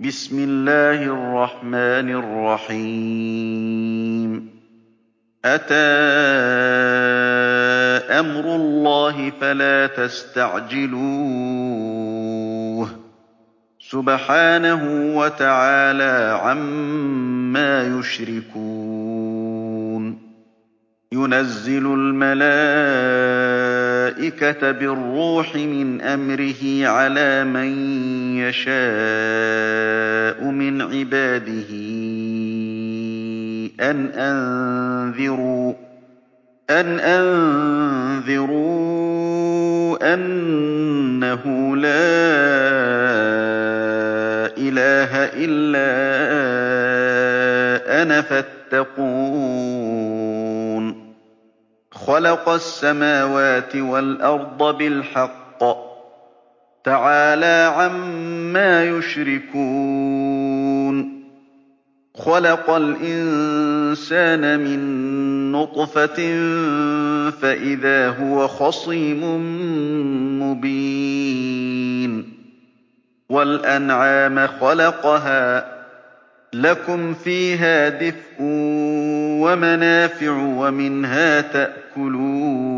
بِسْمِ اللَّهِ الرَّحْمَٰنِ الرَّحِيمِ. أَتَىٰ أَمْرُ اللَّهِ فَلَا تَسْتَعْجِلُوهُ ۚ. سُبْحَانَهُ وَتَعَالَىٰ عَمَّا يُشْرِكُونَ. يُنَزِّلُ الْمَلَائِكَةَ بِالرُّوحِ مِنْ أَمْرِهِ عَلَىٰ مَن يَشَاءُ مِنْ عِبَادِهِ أَنْ أَنذِرُوا أَنَّهُ لَا إِلَٰهَ إِلَّا أَنَا فَاتَّقُونِ. خَلَقَ السَّمَاوَاتِ وَالْأَرْضَ بِالْحَقِّ ۚ. تَعَالَىٰ عَمَّا يُشْرِكُونَ. خَلَقَ الْإِنسَانَ مِن نُّطْفَةٍ فَإِذَا هُوَ خَصِيمٌ مُّبِينٌ. وَالْأَنْعَامَ خَلَقَهَا ۗ لَكُمْ فِيهَا دِفْءٌ وَمَنَافِعُ وَمِنْهَا تَأْكُلُونَ.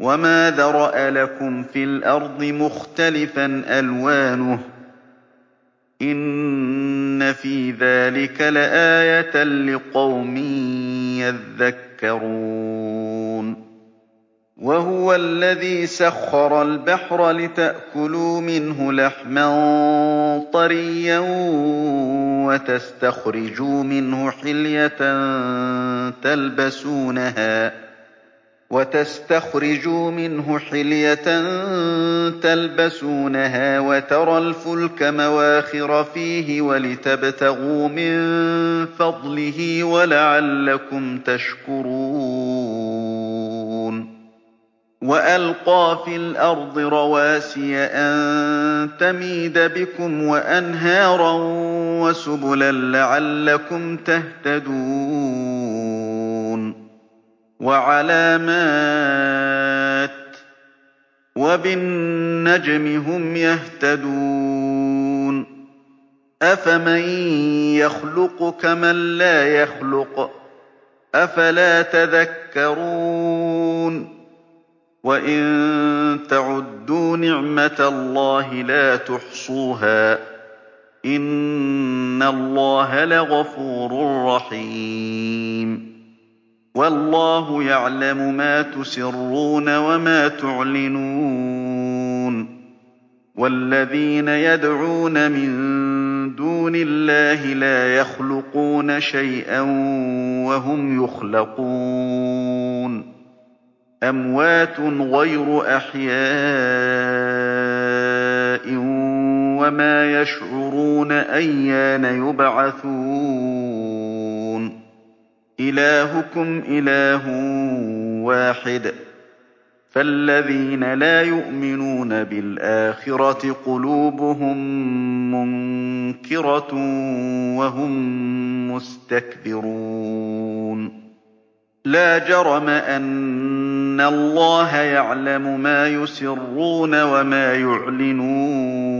وَمَا ذَرَأَ لَكُمْ فِي الْأَرْضِ مُخْتَلِفًا أَلْوَانُهُ ۗ إِنَّ فِي ذَٰلِكَ لَآيَةً لِّقَوْمٍ يَذَّكَّرُونَ وَهُوَ الَّذِي سَخَّرَ الْبَحْرَ لِتَأْكُلُوا مِنْهُ لَحْمًا طَرِيًّا وَتَسْتَخْرِجُوا مِنْهُ حِلْيَةً تَلْبَسُونَهَا وَتَرَى الْفُلْكَ مَوَاخِرَ فِيهِ وَلِتَبْتَغُوا مِن فَضْلِهِ وَلَعَلَّكُمْ تَشْكُرُونَ. وَأَلْقَىٰ فِي الْأَرْضِ رَوَاسِيَ أَن تَمِيدَ بِكُمْ وَأَنْهَارًا وَسُبُلًا لَّعَلَّكُمْ تَهْتَدُونَ. وَعَلَامَاتٍ ۚ وَبِالنَّجْمِ هُمْ يَهْتَدُونَ ۗ أَفَمَن يَخْلُقُ كَمَن لَّا يَخْلُقُ ۗ أَفَلَا تَذَكَّرُونَ وَإِن تَعُدُّوا نِعْمَةَ اللَّهِ لَا تُحْصُوهَا ۗ إِنَّ اللَّهَ لَغَفُورٌ رَّحِيمٌ وَاللَّهُ يَعْلَمُ مَا تُسِرُّونَ وَمَا تُعْلِنُونَ وَالَّذِينَ يَدْعُونَ مِن دُونِ اللَّهِ لَا يَخْلُقُونَ شَيْئًا وَهُمْ يُخْلَقُونَ أَمْوَاتٌ غَيْرُ أَحْيَاءٍ وَمَا يَشْعُرُونَ أَيَّانَ يُبْعَثُونَ إِلَٰهُكُمْ إِلَٰهٌ وَاحِدٌ ۚ. فَالَّذِينَ لَا يُؤْمِنُونَ بِالْآخِرَةِ قُلُوبُهُم مُّنكِرَةٌ وَهُم مُّسْتَكْبِرُونَ. لَا جَرَمَ أَنَّ اللَّهَ يَعْلَمُ مَا يُسِرُّونَ وَمَا يُعْلِنُونَ ۚ.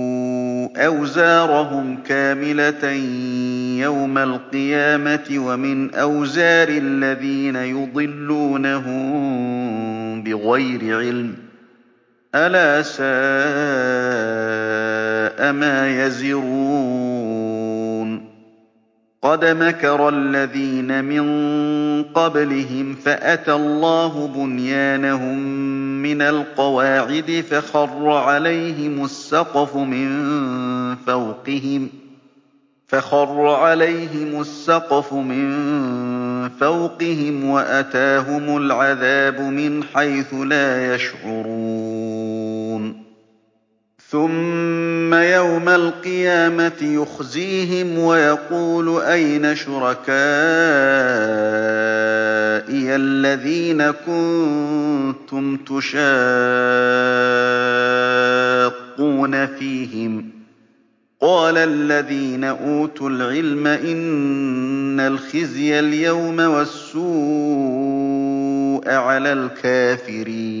أَوْزَارَهُمْ كَامِلَةً يَوْمَ الْقِيَامَةِ وَمِنْ أَوْزَارِ الَّذِينَ يُضِلُّونَهُم بِغَيْرِ عِلْمٍ ۗ. أَلَا سَاءَ مَا يَزِرُونَ. قَدْ مَكَرَ الَّذِينَ مِن قَبْلِهِمْ فَأَتَى اللَّهُ بُنْيَانَهُم مِّنَ الْقَوَاعِدِ فَخَرَّ عَلَيْهِمُ السَّقْفُ مِن فَوْقِهِمْ وَأَتَاهُمُ الْعَذَابُ مِنْ حَيْثُ لَا يَشْعُرُونَ. ثُمَّ يَوْمَ الْقِيَامَةِ يُخْزِيهِمْ وَيَقُولُ أَيْنَ شُرَكَائِيَ الَّذِينَ كُنتُمْ تُشَاقُّونَ فِيهِمْ ۚ. قَالَ الَّذِينَ أُوتُوا الْعِلْمَ إِنَّ الْخِزْيَ الْيَوْمَ وَالسُّوءَ عَلَى الْكَافِرِينَ.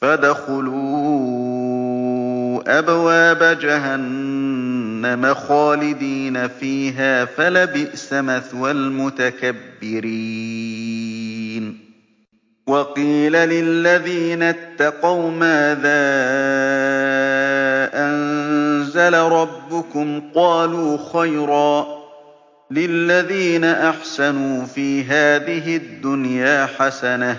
فَادْخُلُوا أَبْوَابَ جَهَنَّمَ خَالِدِينَ فِيهَا ۖ فَلَبِئْسَ مَثْوَى الْمُتَكَبِّرِينَ. وَقِيلَ لِلَّذِينَ اتَّقَوْا مَاذَا أَنزَلَ رَبُّكُمْ ۚ؟ قَالُوا خَيْرًا ۗ لِّلَّذِينَ أَحْسَنُوا فِي هَٰذِهِ الدُّنْيَا حَسَنَةٌ ۚ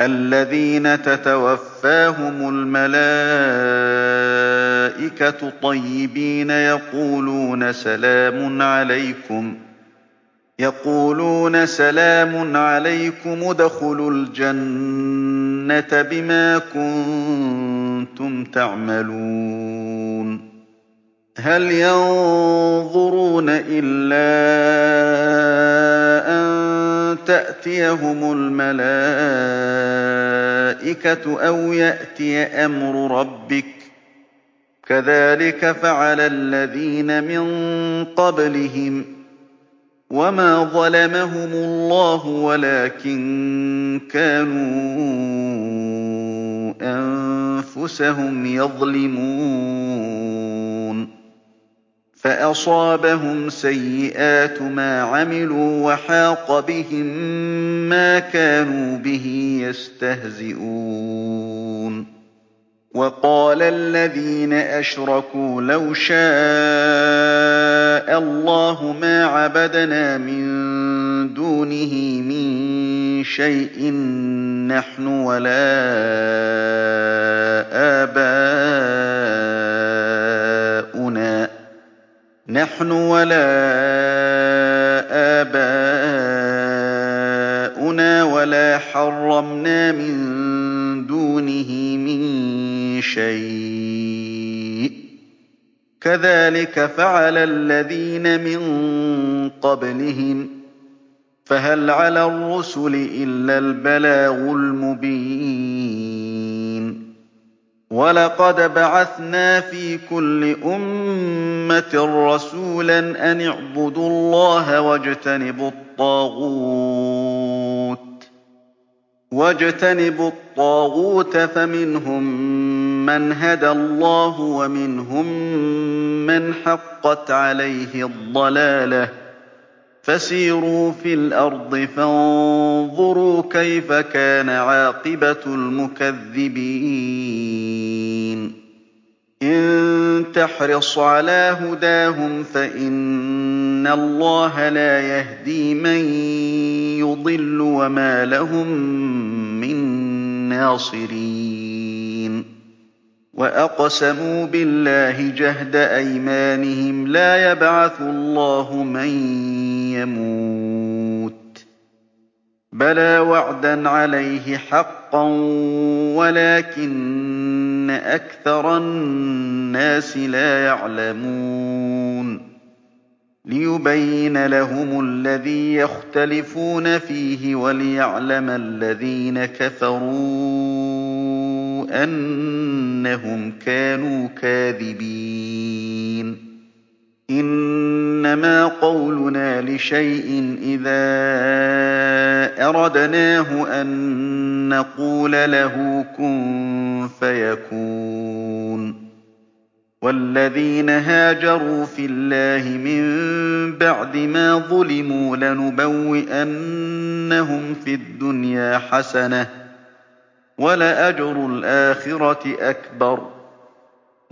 الَّذِينَ تَتَوَفَّاهُمُ الْمَلَائِكَةُ طَيِّبِينَ يَقُولُونَ سَلَامٌ عَلَيْكُمُ ادْخُلُوا الْجَنَّةَ بِمَا كُنتُمْ تَعْمَلُونَ. هَلْ يَنظُرُونَ إِلَّا أَن تَأْتِيَهُمُ الْمَلَائِكَةُ أَوْ يَأْتِيَ أَمْرُ رَبِّكَ ۚ؟ كَذَٰلِكَ فَعَلَ الَّذِينَ مِن قَبْلِهِمْ ۚ وَمَا ظَلَمَهُمُ اللَّهُ وَلَٰكِن كَانُوا أَنفُسَهُمْ يَظْلِمُونَ. فَأَصَابَهُمْ سَيِّئَاتُ مَا عَمِلُوا وَحَاقَ بِهِم مَّا كَانُوا بِهِ يَسْتَهْزِئُونَ. وَقَالَ الَّذِينَ أَشْرَكُوا لَوْ شَاءَ اللَّهُ مَا عَبَدْنَا مِن دُونِهِ مِن شَيْءٍ نَّحْنُ وَلَا آبَاؤُنَا وَلَا حَرَّمْنَا مِن دُونِهِ مِن شَيْءٍ ۚ. كَذَٰلِكَ فَعَلَ الَّذِينَ مِن قَبْلِهِمْ ۚ. فَهَلْ عَلَى الرُّسُلِ إِلَّا الْبَلَاغُ الْمُبِينُ؟ وَلَقَدْ بَعَثْنَا فِي كُلِّ أُمَّةٍ رَّسُولًا أَنِ اعْبُدُوا اللَّهَ وَاجْتَنِبُوا الطَّاغُوتَ ۖ فَمِنْهُم مَّنْ هَدَى اللَّهُ وَمِنْهُم مَّنْ حَقَّتْ عَلَيْهِ الضَّلَالَةُ ۚ فَسِيرُوا فِي الْأَرْضِ فَانظُرُوا كَيْفَ كَانَ عَاقِبَةُ الْمُكَذِّبِينَ إِن تَحْرِصْ عَلَىٰ هُدَاهُمْ فَإِنَّ اللَّهَ لَا يَهْدِي مَن يُضِلُّ ۖ وَمَا لَهُم مِّن نَّاصِرِينَ وَأَقْسَمُوا بِاللَّهِ جَهْدَ أَيْمَانِهِمْ ۙ لَا يَبْعَثُ اللَّهُ مَن يَمُوتُ ۚ بَلَىٰ وَعْدًا عَلَيْهِ حَقًّا وَلَٰكِنَّ أَكْثَرَ النَّاسِ لَا يَعْلَمُونَ. لِيُبَيِّنَ لَهُمُ الَّذِي يَخْتَلِفُونَ فِيهِ وَلِيَعْلَمَ الَّذِينَ كَفَرُوا أَنَّهُمْ كَانُوا كَاذِبِينَ. إِنَّمَا قَوْلُنَا لِشَيْءٍ إِذَا أَرَدْنَاهُ أَن نَّقُولَ لَهُ كُن فَيَكُونُ. وَالَّذِينَ هَاجَرُوا فِي اللَّهِ مِن بَعْدِ مَا ظُلِمُوا لَنُبَوِّئَنَّهُمْ فِي الدُّنْيَا حَسَنَةً ۖ وَلَأَجْرُ الْآخِرَةِ أَكْبَرُ ۚ.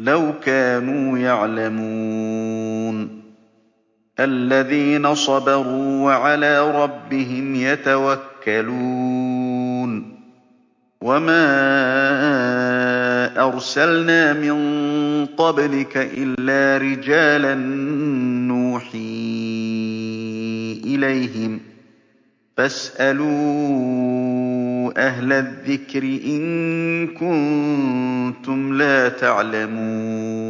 لَوْ كَانُوا يَعْلَمُونَ. الَّذِينَ صَبَرُوا وَعَلَىٰ رَبِّهِمْ يَتَوَكَّلُونَ. وَمَا أَرْسَلْنَا مِن قَبْلِكَ إِلَّا رِجَالًا نُّوحِي إِلَيْهِمْ ۖ. فَاسْأَلُوا أَهْلَ الذِّكْرِ إِن كُنتُمْ لَا تَعْلَمُونَ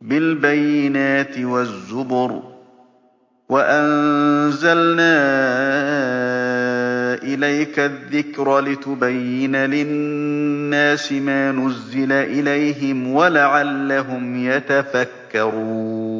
بِالْبَيِّنَاتِ وَالزُّبُرِ ۗ وَأَنزَلْنَا إِلَيْكَ الذِّكْرَ لِتُبَيِّنَ لِلنَّاسِ مَا نُزِّلَ إِلَيْهِمْ وَلَعَلَّهُمْ يَتَفَكَّرُونَ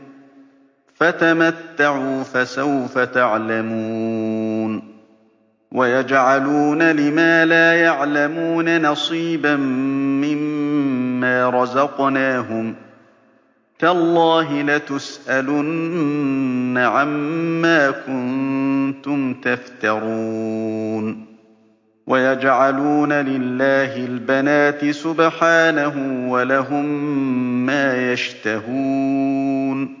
فَتَمَتَّعُوا فَسَوْفَ تَعْلَمُونَ وَيَجْعَلُونَ لِمَا لَا يَعْلَمُونَ نَصِيبًا مِّمَّا رَزَقْنَاهُمْ ۗ تَاللَّهِ لَتُسْأَلُنَّ عَمَّا كُنتُمْ تَفْتَرُونَ وَيَجْعَلُونَ لِلَّهِ الْبَنَاتِ سُبْحَانَهُ ۖ وَلَهُم مَّا يَشْتَهُونَ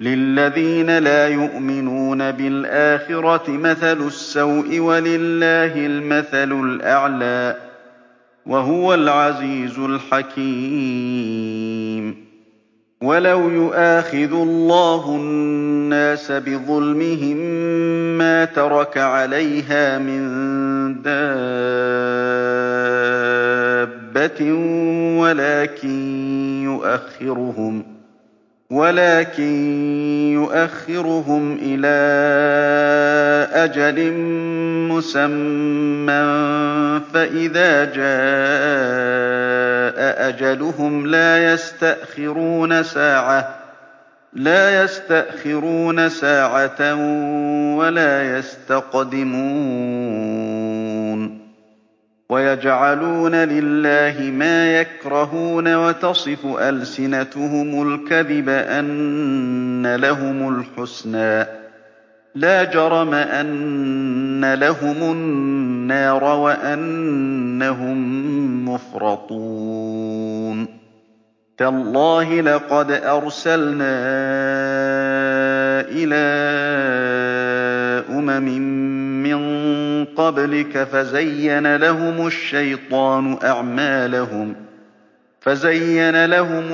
لِلَّذِينَ لَا يُؤْمِنُونَ بِالْآخِرَةِ مَثَلُ السَّوْءِ ۖ وَلِلَّهِ الْمَثَلُ الْأَعْلَىٰ ۚ وَهُوَ الْعَزِيزُ الْحَكِيمُ. وَلَوْ يُؤَاخِذُ اللَّهُ النَّاسَ بِظُلْمِهِم مَّا تَرَكَ عَلَيْهَا مِن دَابَّةٍ وَلَٰكِن يُؤَخِّرُهُمْ إِلَىٰ أَجَلٍ مُّسَمًّى ۖ فَإِذَا جَاءَ أَجَلُهُمْ لَا يَسْتَأْخِرُونَ سَاعَةً ۖ وَلَا يَسْتَقْدِمُونَ وَيَجْعَلُونَ لِلَّهِ مَا يَكْرَهُونَ وَتَصِفُ أَلْسِنَتُهُمُ الْكَذِبَ أَنَّ لَهُمُ الْحُسْنَىٰ ۖ. لَا جَرَمَ أَنَّ لَهُمُ النَّارَ وَأَنَّهُم مُّفْرَطُونَ. تَاللَّهِ لَقَدْ أَرْسَلْنَا إِلَىٰ أُمَمٍ قَبْلِكَ فَزَيَّنَ لَهُمُ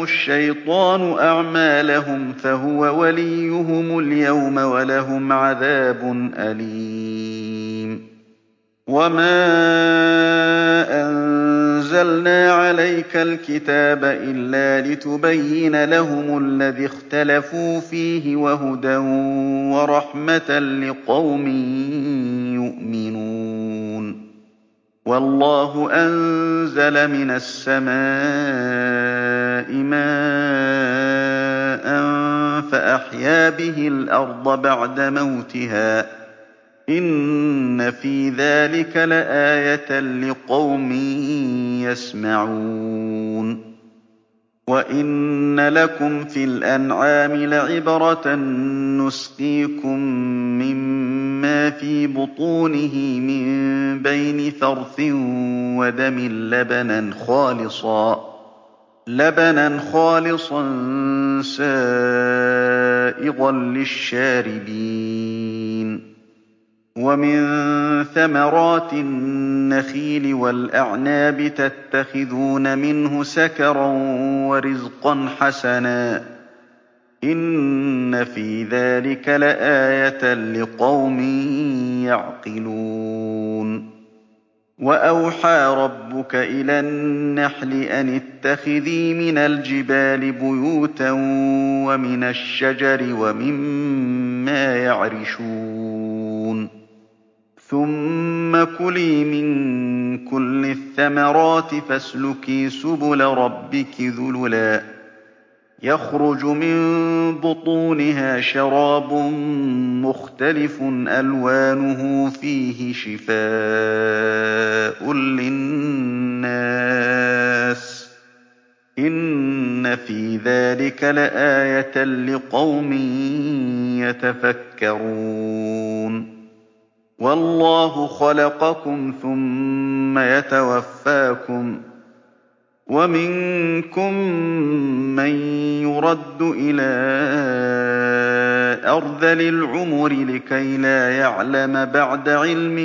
الشَّيْطَانُ أَعْمَالَهُمْ فَهُوَ وَلِيُّهُمُ الْيَوْمَ وَلَهُمْ عَذَابٌ أَلِيمٌ. وَمَا أَنزَلْنَا عَلَيْكَ الْكِتَابَ إِلَّا لِتُبَيِّنَ لَهُمُ الَّذِي اخْتَلَفُوا فِيهِ وَهُدًى وَرَحْمَةً لِّقَوْمٍ يُؤْمِنُونَ. وَاللَّهُ أَنزَلَ مِنَ السَّمَاءِ مَاءً فَأَحْيَا بِهِ الْأَرْضَ بَعْدَ مَوْتِهَا ۚ. إِنَّ فِي ذَٰلِكَ لَآيَةً لِّقَوْمٍ يَسْمَعُونَ. وَإِنَّ لَكُمْ فِي الْأَنْعَامِ لَعِبْرَةً ۖ نُّسْقِيكُم مِّمَّا فِي بُطُونِهِ مِن بَيْنِ فَرْثٍ وَدَمٍ لَّبَنًا خَالِصًا سَائِغًا لِّلشَّارِبِينَ. وَمِن ثَمَرَاتِ النَّخِيلِ وَالْأَعْنَابِ تَتَّخِذُونَ مِنْهُ سَكَرًا وَرِزْقًا حَسَنًا ۗ. إِنَّ فِي ذَٰلِكَ لَآيَةً لِّقَوْمٍ يَعْقِلُونَ وَأَوْحَىٰ رَبُّكَ إِلَى النَّحْلِ أَنِ اتَّخِذِي مِنَ الْجِبَالِ بُيُوتًا وَمِنَ الشَّجَرِ وَمِمَّا يَعْرِشُونَ ثُمَّ كُلِي مِن كُلِّ الثَّمَرَاتِ فَاسْلُكِي سُبُلَ رَبِّكِ ذُلُلًا ۚ يَخْرُجُ مِن بُطُونِهَا شَرَابٌ مُّخْتَلِفٌ أَلْوَانُهُ فِيهِ شِفَاءٌ لِّلنَّاسِ إِنَّ فِي ذَٰلِكَ لَآيَةً لِّقَوْمٍ يَتَفَكَّرُونَ وَاللَّهُ خَلَقَكُمْ ثُمَّ يَتَوَفَّاكُمْ ۚ وَمِنكُم مَّن يُرَدُّ إِلَىٰ أَرْذَلِ الْعُمُرِ لِكَيْ لَا يَعْلَمَ بَعْدَ عِلْمٍ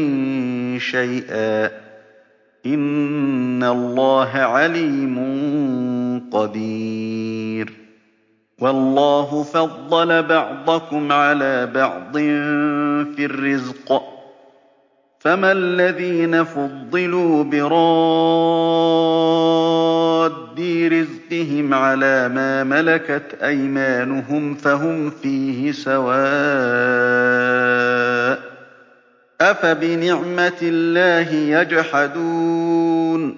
شَيْئًا ۚ إِنَّ اللَّهَ عَلِيمٌ قَدِيرٌ وَاللَّهُ فَضَّلَ بَعْضَكُمْ عَلَىٰ بَعْضٍ فِي الرِّزْقِ ۚ فَمَا الَّذِينَ فُضِّلُوا بِرَادِّي رِزْقِهِمْ عَلَىٰ مَا مَلَكَتْ أَيْمَانُهُمْ فَهُمْ فِيهِ سَوَاءٌ ۚ أَفَبِنِعْمَةِ اللَّهِ يَجْحَدُونَ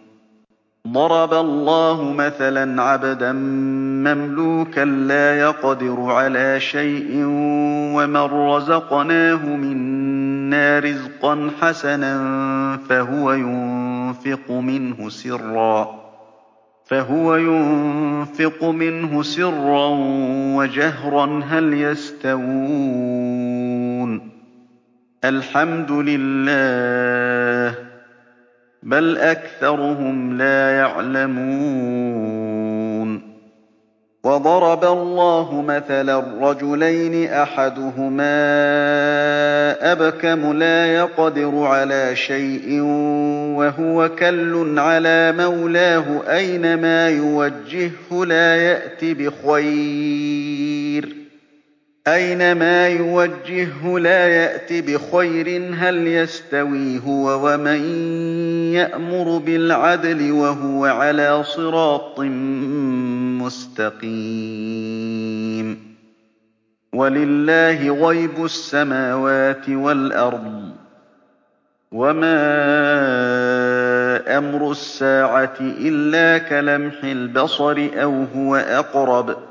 ضَرَبَ اللَّهُ مَثَلًا عَبْدًا مَّمْلُوكًا لَّا يَقْدِرُ عَلَىٰ شَيْءٍ وَمَن رَّزَقْنَاهُ مِنَّا رِزْقًا حَسَنًا فَهُوَ يُنفِقُ مِنْهُ سِرًّا وَجَهْرًا هَلْ يَسْتَوُونَ ۚ. الْحَمْدُ لِلَّهِ ۚ بَلْ أَكْثَرُهُمْ لَا يَعْلَمُونَ. وَضَرَبَ اللَّهُ مَثَلًا رَّجُلَيْنِ أَحَدُهُمَا أَبْكَمُ لَا يَقْدِرُ عَلَىٰ شَيْءٍ وَهُوَ كَلٌّ عَلَىٰ مَوْلَاهُ أَيْنَمَا يُوَجِّههُّ لَا يَأْتِ بِخَيْرٍ ۖ. هَلْ يَسْتَوِي هُوَ وَمَن يَأْمُرُ بِالْعَدْلِ وَهُوَ عَلَىٰ صِرَاطٍ مُّسْتَقِيمٍ وَلِلَّهِ غَيْبُ السَّمَاوَاتِ وَالْأَرْضِ ۚ وَمَا أَمْرُ السَّاعَةِ إِلَّا كَلَمْحِ الْبَصَرِ أَوْ هُوَ أَقْرَبُ ۚ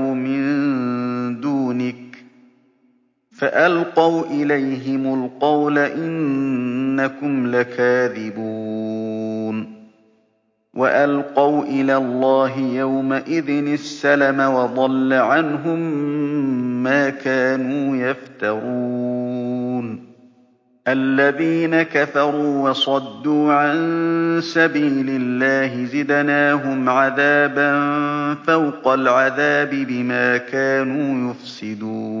فَأَلْقَوْا إِلَيْهِمُ الْقَوْلَ إِنَّكُمْ لَكَاذِبُونَ. وَأَلْقَوْا إِلَى اللَّهِ يَوْمَئِذٍ السَّلَمَ وَضَلَّ عَنْهُم مَّا كَانُوا يَفْتَرُونَ. الَّذِينَ كَفَرُوا وَصَدُّوا عَن سَبِيلِ اللَّهِ زِدْنَاهُمْ عَذَابًا فَوْقَ الْعَذَابِ بِمَا كَانُوا يُفْسِدُونَ.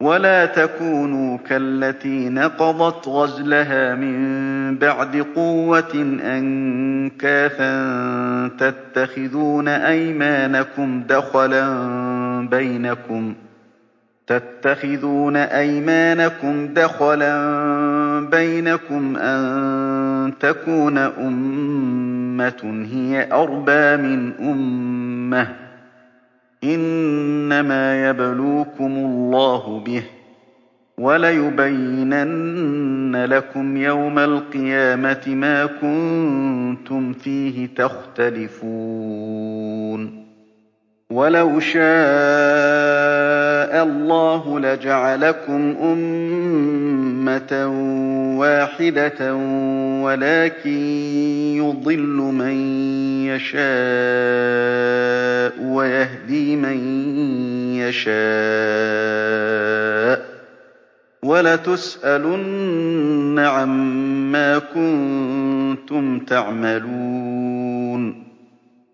وَلَا تَكُونُوا كَالَّتِي نَقَضَتْ غَزْلَهَا مِن بَعْدِ قُوَّةٍ أَنكَاثًا تَتَّخِذُونَ أَيْمَانَكُمْ دَخَلًا بَيْنَكُمْ أَن تَكُونَ أُمَّةٌ هِيَ أَرْبَىٰ مِنْ أُمَّةٍ ۚ إِنَّمَا يَبْلُوكُمُ اللَّهُ بِهِ ۚ وَلَيُبَيِّنَنَّ لَكُمْ يَوْمَ الْقِيَامَةِ مَا كُنتُمْ فِيهِ تَخْتَلِفُونَ. وَلَوْ شَاءَ اللَّهُ لَجَعَلَكُمْ أُمَّةً وَاحِدَةً وَلَٰكِن يُضِلُّ مَن يَشَاءُ وَيَهْدِي مَن يَشَاءُ ۚ وَلَتُسْأَلُنَّ عَمَّا كُنتُمْ تَعْمَلُونَ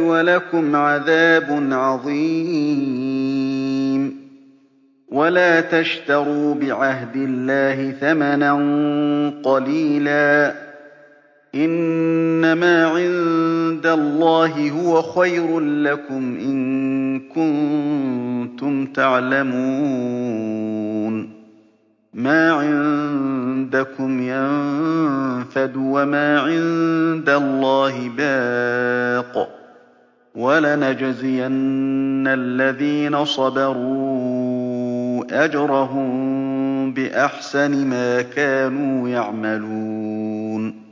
وَلَكُمْ عَذَابٌ عَظِيمٌ وَلَا تَشْتَرُوا بِعَهْدِ اللَّهِ ثَمَنًا قَلِيلًا إِنَّمَا عِندَ اللَّهِ هُوَ خَيْرٌ لَّكُمْ إِن كُنتُمْ تَعْلَمُونَ مَا عِندَكُمْ يَنفَدُ وَمَا عِندَ اللَّهِ بَاقٍ ۗ وَلَنَجْزِيَنَّ الَّذِينَ صَبَرُوا أَجْرَهُم بِأَحْسَنِ مَا كَانُوا يَعْمَلُونَ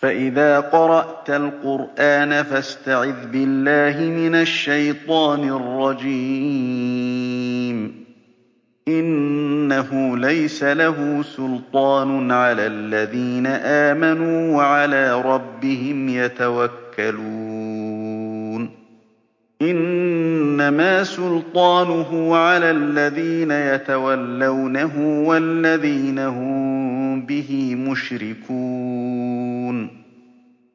فَإِذَا قَرَأْتَ الْقُرْآنَ فَاسْتَعِذْ بِاللَّهِ مِنَ الشَّيْطَانِ الرَّجِيمِ إِنَّهُ لَيْسَ لَهُ سُلْطَانٌ عَلَى الَّذِينَ آمَنُوا وَعَلَىٰ رَبِّهِمْ يَتَوَكَّلُونَ إِنَّمَا سُلْطَانُهُ عَلَى الَّذِينَ يَتَوَلَّوْنَهُ وَالَّذِينَ هُم بِهِ مُشْرِكُونَ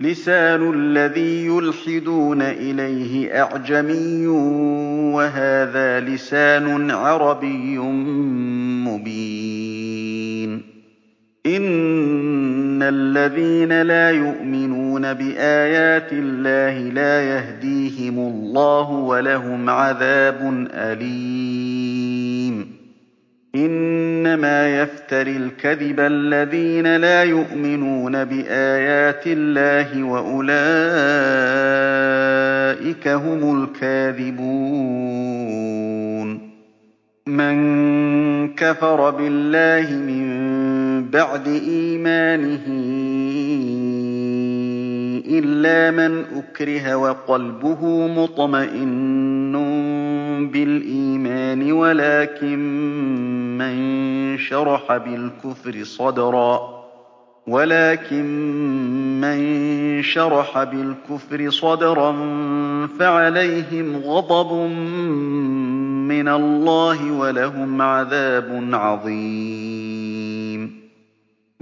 لِّسَانُ الَّذِي يُلْحِدُونَ إِلَيْهِ أَعْجَمِيٌّ وَهَٰذَا لِسَانٌ عَرَبِيٌّ مُّبِينٌ. إِنَّ الَّذِينَ لَا يُؤْمِنُونَ بِآيَاتِ اللَّهِ لَا يَهْدِيهِمُ اللَّهُ وَلَهُمْ عَذَابٌ أَلِيمٌ. إِنَّمَا يَفْتَرِي الْكَذِبَ الَّذِينَ لَا يُؤْمِنُونَ بِآيَاتِ اللَّهِ وَأُولَٰئِكَ هُمُ الْكَاذِبُونَ. مَن كَفَرَ بِاللَّهِ مِن بَعْدِ إِيمَانِهِ إِلَّا مَنْ أُكْرِهَ وَقَلْبُهُ مُطْمَئِنٌّ بِالْإِيمَانِ وَلَٰكِن مَّن شَرَحَ بِالْكُفْرِ صَدْرًا. فَعَلَيْهِمْ غَضَبٌ مِّنَ اللَّهِ وَلَهُمْ عَذَابٌ عَظِيمٌ.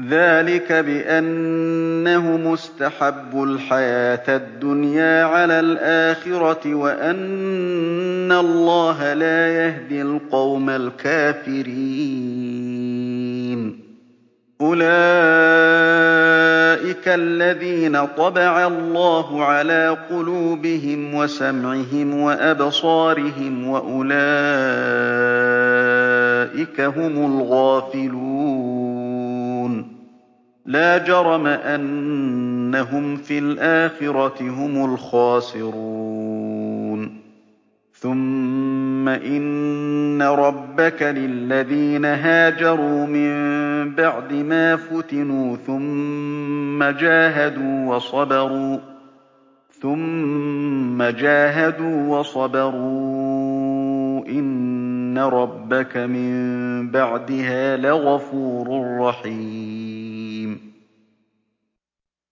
ذَٰلِكَ بِأَنَّهُمُ اسْتَحَبُّوا الْحَيَاةَ الدُّنْيَا عَلَى الْآخِرَةِ وَأَنَّ اللَّهَ لَا يَهْدِي الْقَوْمَ الْكَافِرِينَ. أُولَٰئِكَ الَّذِينَ طَبَعَ اللَّهُ عَلَىٰ قُلُوبِهِمْ وَسَمْعِهِمْ وَأَبْصَارِهِمْ ۖ وَأُولَٰئِكَ هُمُ الْغَافِلُونَ. لَا جَرَمَ أَنَّهُمْ فِي الْآخِرَةِ هُمُ الْخَاسِرُونَ. ثُمَّ إِنَّ رَبَّكَ لِلَّذِينَ هَاجَرُوا مِن بَعْدِ مَا فُتِنُوا ثُمَّ جَاهَدُوا وَصَبَرُوا إِنَّ رَبَّكَ مِن بَعْدِهَا لَغَفُورٌ رَّحِيمٌ.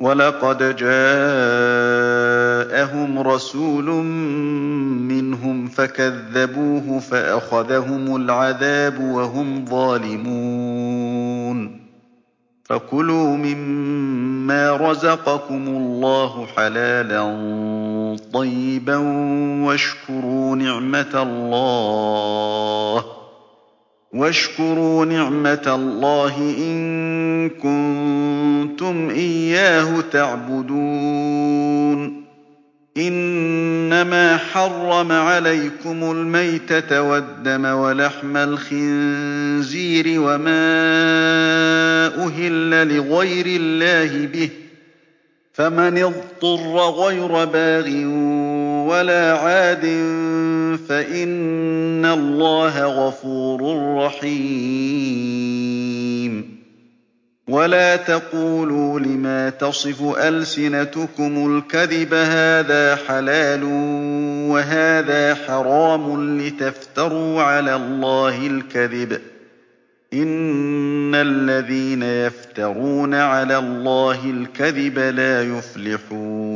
وَلَقَدْ جَاءَهُمْ رَسُولٌ مِّنْهُمْ فَكَذَّبُوهُ فَأَخَذَهُمُ الْعَذَابُ وَهُمْ ظَالِمُونَ. فَكُلُوا مِمَّا رَزَقَكُمُ اللَّهُ حَلَالًا طَيِّبًا وَاشْكُرُوا نِعْمَتَ اللَّهِ. إِن كُنتُمْ إِيَّاهُ تَعْبُدُونَ. إِنَّمَا حَرَّمَ عَلَيْكُمُ الْمَيْتَةَ وَالدَّمَ وَلَحْمَ الْخِنزِيرِ وَمَا أُهِلَّ لِغَيْرِ اللَّهِ بِهِ ۖ. فَمَنِ اضْطُرَّ غَيْرَ بَاغٍ وَلَا عَادٍ فَإِنَّ اللَّهَ غَفُورٌ رَّحِيمٌ. وَلَا تَقُولُوا لِمَا تَصِفُ أَلْسِنَتُكُمُ الْكَذِبَ هَٰذَا حَلَالٌ وَهَٰذَا حَرَامٌ لِّتَفْتَرُوا عَلَى اللَّهِ الْكَذِبَ ۚ. إِنَّ الَّذِينَ يَفْتَرُونَ عَلَى اللَّهِ الْكَذِبَ لَا يُفْلِحُونَ.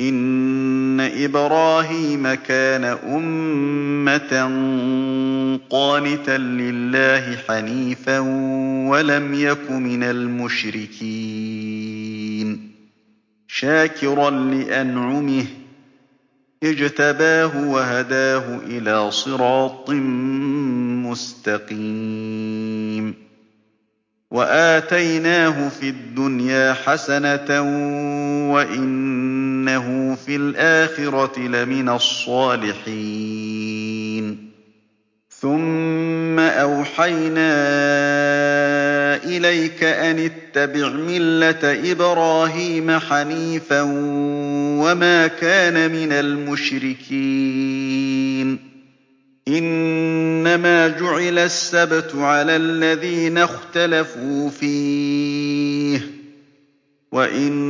إِنَّ إِبْرَاهِيمَ كَانَ أُمَّةً قَانِتًا لِّلَّهِ حَنِيفًا وَلَمْ يَكُ مِنَ الْمُشْرِكِينَ شَاكِرًا لِّأَنْعُمِهِ ۖ اجْتَبَاهُ وَهَدَاهُ إِلَىٰ صِرَاطٍ مُّسْتَقِيمٍ وَآتَيْنَاهُ فِي الدُّنْيَا حَسَنَةً وَإِنَّهُ فِي الْآخِرَةِ لَمِنَ الصَّالِحِينَ. ثُمَّ أَوْحَيْنَا إِلَيْكَ أَنِ اتَّبِعْ مِلَّةَ إِبْرَاهِيمَ حَنِيفًا وَمَا كَانَ مِنَ الْمُشْرِكِينَ. إِنَّمَا جُعِلَ السَّبْتُ عَلَى الَّذِينَ اخْتَلَفُوا فِيهِ ۚ. وَإِنَّ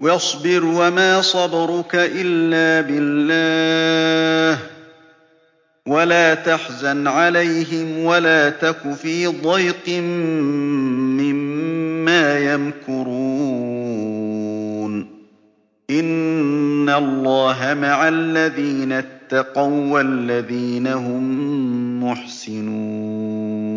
وَاصْبِرْ وَمَا صَبْرُكَ إِلَّا بِاللَّهِ ۚ. وَلَا تَحْزَنْ عَلَيْهِمْ وَلَا تَكُ فِي ضَيْقٍ مِّمَّا يَمْكُرُونَ. إِنَّ اللَّهَ مَعَ الَّذِينَ اتَّقَوا وَّالَّذِينَ هُم مُّحْسِنُونَ.